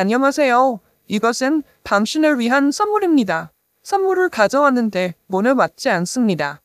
안녕하세요. 이것은 당신을 위한 선물입니다. 선물을 가져왔는데 문을 맞지 않습니다.